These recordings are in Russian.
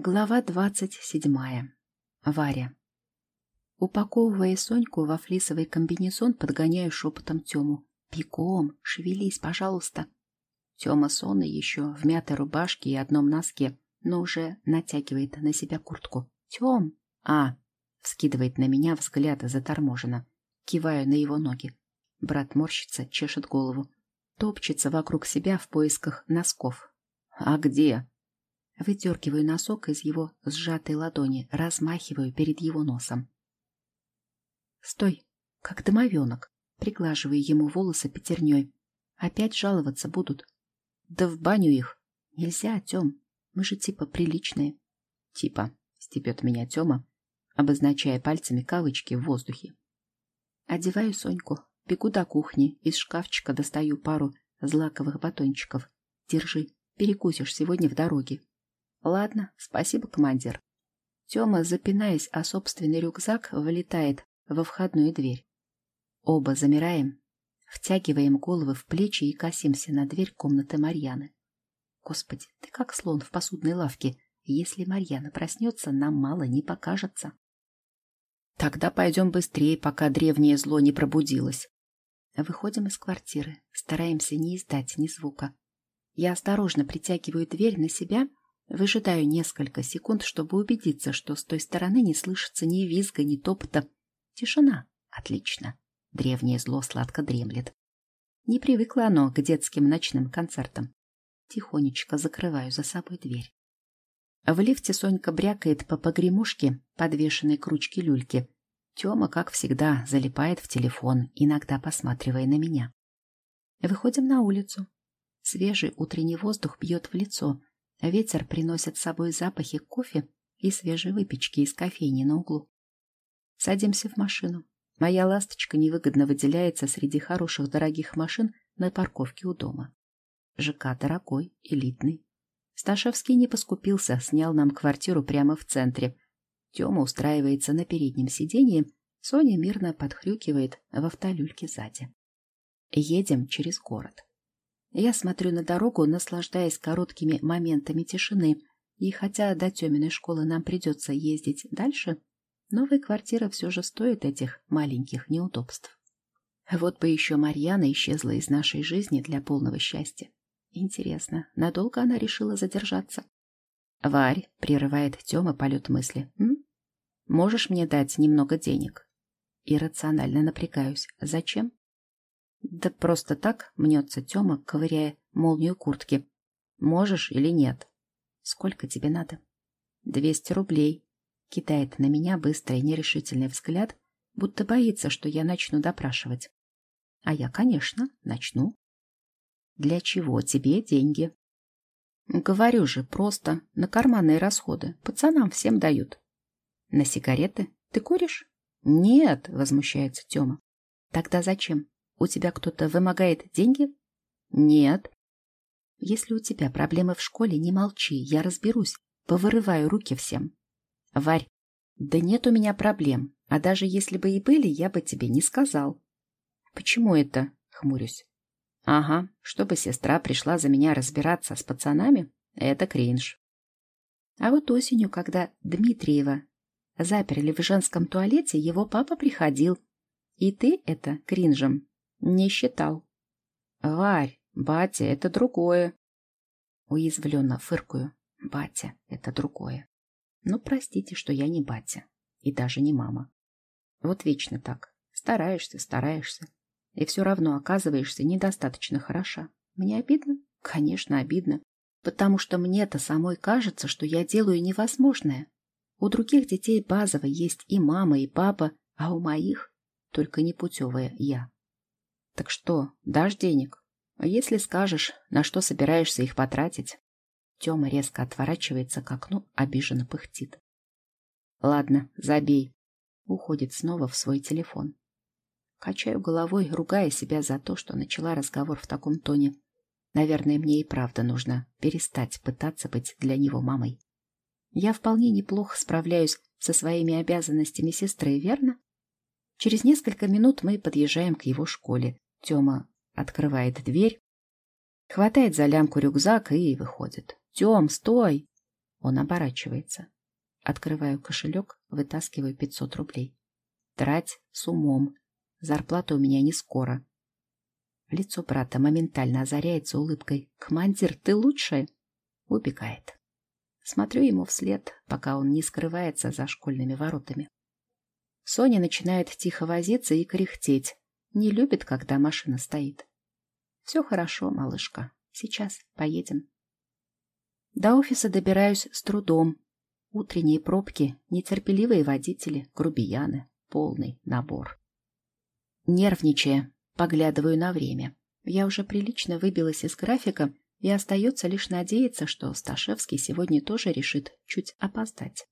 Глава двадцать седьмая. Варя. Упаковывая Соньку во флисовый комбинезон, подгоняю шепотом Тему. «Бегом! Шевелись, пожалуйста!» Тема сонный еще, в мятой рубашке и одном носке, но уже натягивает на себя куртку. «Тем!» «А!» — вскидывает на меня взгляд заторможенно. Киваю на его ноги. Брат морщится, чешет голову. Топчется вокруг себя в поисках носков. «А где?» Выдергиваю носок из его сжатой ладони, размахиваю перед его носом. «Стой, как домовенок!» Приглаживаю ему волосы пятерней. «Опять жаловаться будут?» «Да в баню их!» «Нельзя, Тем, мы же типа приличные». «Типа», — степет меня Тема, обозначая пальцами кавычки в воздухе. Одеваю Соньку, бегу до кухни, из шкафчика достаю пару злаковых батончиков. Держи, перекусишь сегодня в дороге. Ладно, спасибо, командир. Тёма, запинаясь о собственный рюкзак, вылетает во входную дверь. Оба замираем, втягиваем головы в плечи и косимся на дверь комнаты Марьяны. Господи, ты как слон в посудной лавке. Если Марьяна проснется, нам мало не покажется. Тогда пойдем быстрее, пока древнее зло не пробудилось. Выходим из квартиры, стараемся не издать ни звука. Я осторожно притягиваю дверь на себя Выжидаю несколько секунд, чтобы убедиться, что с той стороны не слышится ни визга, ни топота. Тишина. Отлично. Древнее зло сладко дремлет. Не привыкло оно к детским ночным концертам. Тихонечко закрываю за собой дверь. В лифте Сонька брякает по погремушке, подвешенной к ручке люльки. Тёма, как всегда, залипает в телефон, иногда посматривая на меня. Выходим на улицу. Свежий утренний воздух бьет в лицо, Ветер приносит с собой запахи кофе и свежей выпечки из кофейни на углу. Садимся в машину. Моя ласточка невыгодно выделяется среди хороших дорогих машин на парковке у дома. ЖК дорогой, элитный. Сташевский не поскупился, снял нам квартиру прямо в центре. Тёма устраивается на переднем сиденье, Соня мирно подхрюкивает в автолюльке сзади. Едем через город. Я смотрю на дорогу, наслаждаясь короткими моментами тишины, и хотя до Тёминой школы нам придется ездить дальше, новая квартира все же стоит этих маленьких неудобств. Вот бы еще Марьяна исчезла из нашей жизни для полного счастья. Интересно, надолго она решила задержаться? Варь, прерывает Тёма полет мысли. М? Можешь мне дать немного денег? Иррационально напрягаюсь. Зачем? Да просто так мнется Тёма, ковыряя молнию куртки. Можешь или нет? Сколько тебе надо? Двести рублей. Кидает на меня быстрый нерешительный взгляд, будто боится, что я начну допрашивать. А я, конечно, начну. Для чего тебе деньги? Говорю же, просто на карманные расходы. Пацанам всем дают. На сигареты? Ты куришь? Нет, возмущается Тёма. Тогда зачем? У тебя кто-то вымогает деньги? Нет. Если у тебя проблемы в школе, не молчи, я разберусь. Повырываю руки всем. Варь, да нет у меня проблем. А даже если бы и были, я бы тебе не сказал. Почему это? Хмурюсь. Ага, чтобы сестра пришла за меня разбираться с пацанами, это кринж. А вот осенью, когда Дмитриева заперли в женском туалете, его папа приходил. И ты это кринжем не считал. Варь, батя, это другое. Уязвленно фыркую. Батя, это другое. Ну, простите, что я не батя. И даже не мама. Вот вечно так. Стараешься, стараешься. И все равно оказываешься недостаточно хороша. Мне обидно? Конечно, обидно. Потому что мне-то самой кажется, что я делаю невозможное. У других детей базово есть и мама, и папа, а у моих только непутевая я. Так что, дашь денег? А если скажешь, на что собираешься их потратить? Тёма резко отворачивается к окну, обиженно пыхтит. Ладно, забей. Уходит снова в свой телефон. Качаю головой, ругая себя за то, что начала разговор в таком тоне. Наверное, мне и правда нужно перестать пытаться быть для него мамой. Я вполне неплохо справляюсь со своими обязанностями сестры, верно? Через несколько минут мы подъезжаем к его школе. Тёма открывает дверь, хватает за лямку рюкзак и выходит. «Тём, стой!» Он оборачивается. Открываю кошелек, вытаскиваю 500 рублей. Трать с умом. Зарплата у меня не скоро. Лицо брата моментально озаряется улыбкой. «Командир, ты лучшая!» Убегает. Смотрю ему вслед, пока он не скрывается за школьными воротами. Соня начинает тихо возиться и кряхтеть. Не любит, когда машина стоит. Все хорошо, малышка. Сейчас поедем. До офиса добираюсь с трудом. Утренние пробки, нетерпеливые водители, грубияны, полный набор. Нервничая, поглядываю на время. Я уже прилично выбилась из графика, и остается лишь надеяться, что Сташевский сегодня тоже решит чуть опоздать.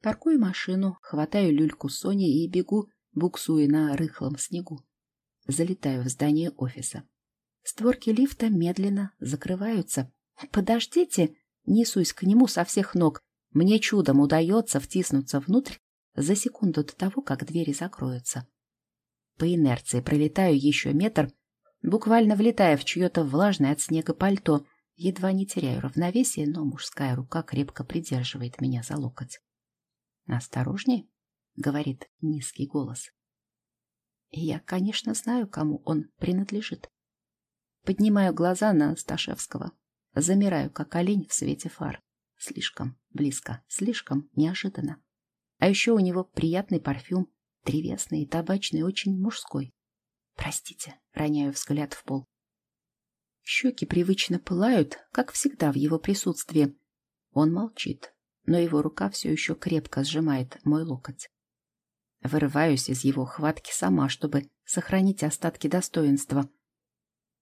Паркую машину, хватаю люльку Сони и бегу, буксуя на рыхлом снегу. Залетаю в здание офиса. Створки лифта медленно закрываются. «Подождите!» Несусь к нему со всех ног. Мне чудом удается втиснуться внутрь за секунду до того, как двери закроются. По инерции пролетаю еще метр, буквально влетая в чье-то влажное от снега пальто. Едва не теряю равновесие, но мужская рука крепко придерживает меня за локоть. «Осторожней», — говорит низкий голос. Я, конечно, знаю, кому он принадлежит. Поднимаю глаза на Сташевского. Замираю, как олень в свете фар. Слишком близко, слишком неожиданно. А еще у него приятный парфюм, древесный и табачный, очень мужской. Простите, роняю взгляд в пол. Щеки привычно пылают, как всегда в его присутствии. Он молчит, но его рука все еще крепко сжимает мой локоть. Вырываюсь из его хватки сама, чтобы сохранить остатки достоинства.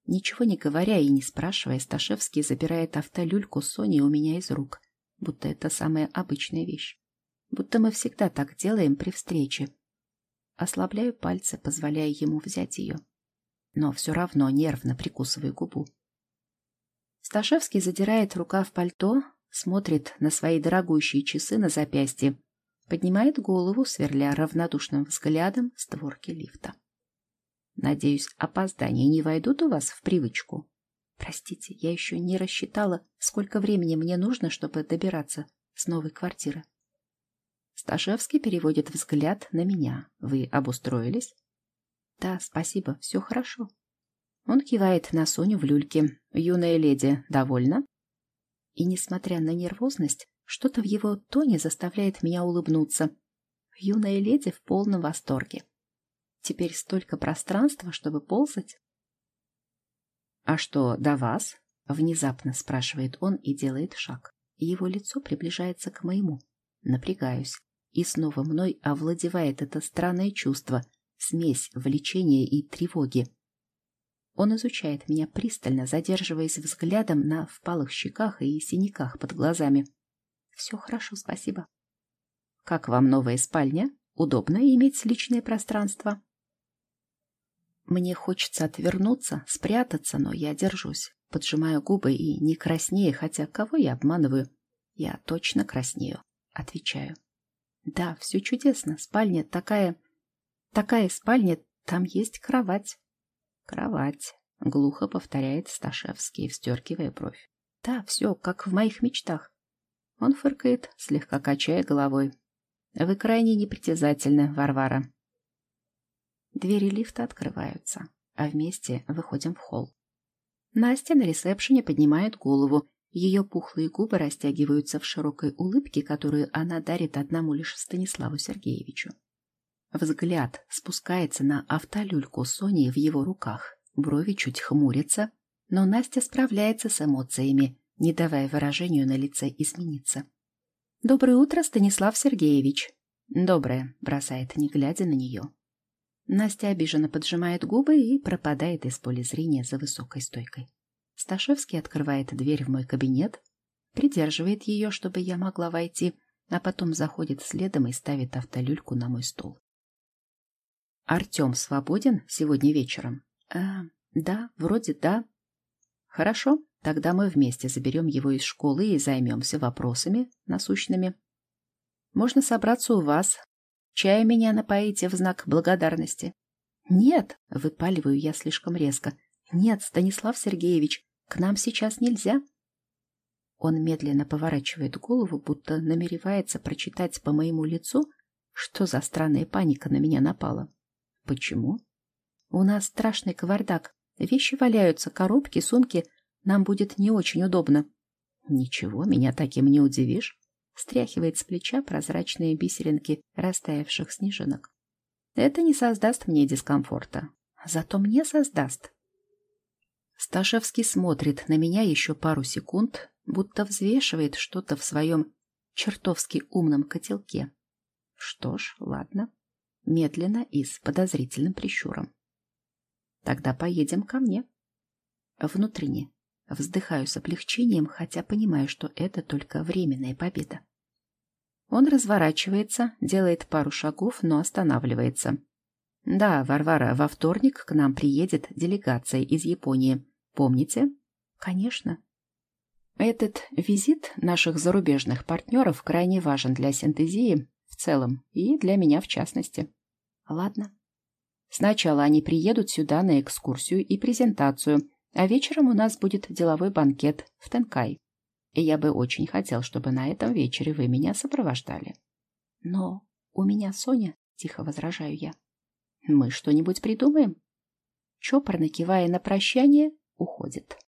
Ничего не говоря и не спрашивая, Сташевский забирает автолюльку Сони у меня из рук, будто это самая обычная вещь. Будто мы всегда так делаем при встрече. Ослабляю пальцы, позволяя ему взять ее. Но все равно нервно прикусываю губу. Сташевский задирает рука в пальто, смотрит на свои дорогущие часы на запястье, поднимает голову, сверля равнодушным взглядом створки лифта. Надеюсь, опоздания не войдут у вас в привычку? Простите, я еще не рассчитала, сколько времени мне нужно, чтобы добираться с новой квартиры. Сташевский переводит взгляд на меня. Вы обустроились? Да, спасибо, все хорошо. Он кивает на Соню в люльке. Юная леди довольна? И, несмотря на нервозность, что-то в его тоне заставляет меня улыбнуться. Юная леди в полном восторге. Теперь столько пространства, чтобы ползать. «А что, до вас?» — внезапно спрашивает он и делает шаг. Его лицо приближается к моему. Напрягаюсь. И снова мной овладевает это странное чувство, смесь влечения и тревоги. Он изучает меня пристально, задерживаясь взглядом на впалых щеках и синяках под глазами. Все хорошо, спасибо. Как вам новая спальня? Удобно иметь личное пространство? Мне хочется отвернуться, спрятаться, но я держусь. Поджимаю губы и не краснею, хотя кого я обманываю? Я точно краснею. Отвечаю. Да, все чудесно. Спальня такая... Такая спальня, там есть кровать. Кровать, глухо повторяет Сташевский, встеркивая бровь. Да, все, как в моих мечтах. Он фыркает, слегка качая головой. Вы крайне непритязательны, Варвара. Двери лифта открываются, а вместе выходим в холл. Настя на ресепшене поднимает голову. Ее пухлые губы растягиваются в широкой улыбке, которую она дарит одному лишь Станиславу Сергеевичу. Взгляд спускается на автолюльку Сони в его руках. Брови чуть хмурятся, но Настя справляется с эмоциями, не давая выражению на лице измениться. «Доброе утро, Станислав Сергеевич!» «Доброе», — бросает, не глядя на нее. Настя обиженно поджимает губы и пропадает из поля зрения за высокой стойкой. Сташевский открывает дверь в мой кабинет, придерживает ее, чтобы я могла войти, а потом заходит следом и ставит автолюльку на мой стол. «Артем свободен сегодня вечером?» «Э, да, вроде да». «Хорошо, тогда мы вместе заберем его из школы и займемся вопросами насущными. Можно собраться у вас. Чай меня напоите в знак благодарности». «Нет», — выпаливаю я слишком резко. «Нет, Станислав Сергеевич, к нам сейчас нельзя». Он медленно поворачивает голову, будто намеревается прочитать по моему лицу, что за странная паника на меня напала. Почему? У нас страшный кавардак. Вещи валяются, коробки, сумки. Нам будет не очень удобно. Ничего, меня таким не удивишь. Стряхивает с плеча прозрачные бисеринки растаявших снежинок. Это не создаст мне дискомфорта. Зато мне создаст. Сташевский смотрит на меня еще пару секунд, будто взвешивает что-то в своем чертовски умном котелке. Что ж, ладно. Медленно и с подозрительным прищуром. Тогда поедем ко мне. Внутренне. Вздыхаю с облегчением, хотя понимаю, что это только временная победа. Он разворачивается, делает пару шагов, но останавливается. Да, Варвара, во вторник к нам приедет делегация из Японии. Помните? Конечно. Этот визит наших зарубежных партнеров крайне важен для синтезии в целом и для меня в частности. Ладно. Сначала они приедут сюда на экскурсию и презентацию, а вечером у нас будет деловой банкет в Тенкай. И я бы очень хотел, чтобы на этом вечере вы меня сопровождали. Но у меня Соня, тихо возражаю я. Мы что-нибудь придумаем? Чопорно кивая на прощание, уходит.